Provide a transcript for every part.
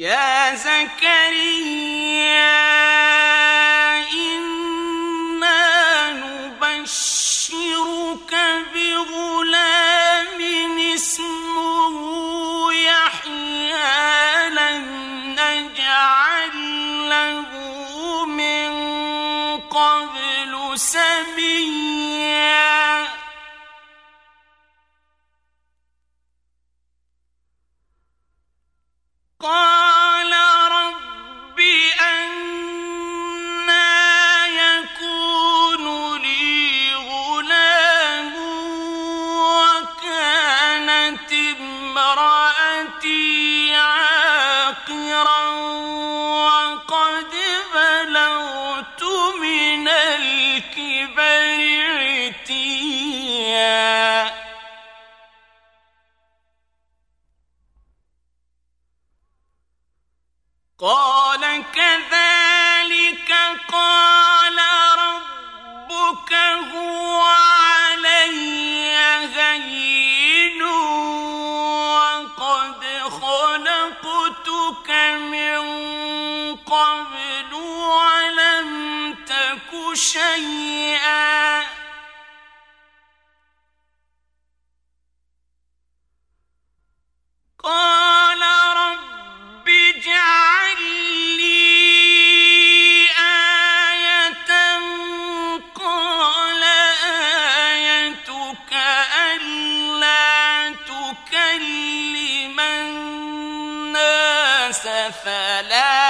يا زكريا إنا نبشرك بغلام اسمه يحيى لم نجعل له من قبل سميا امرأتي عاقرا وقد من قال كذلك شيئا. قال رب اجعل لي آية قال آيتك ألا تكلم الناس ثلاث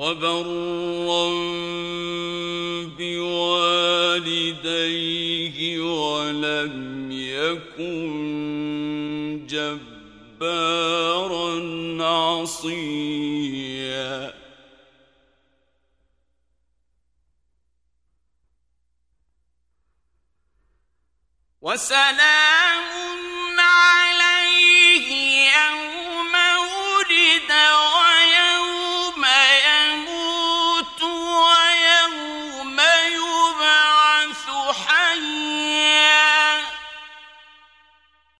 وبرا بوالديه ولم يكن جبارا عصيا. وسلام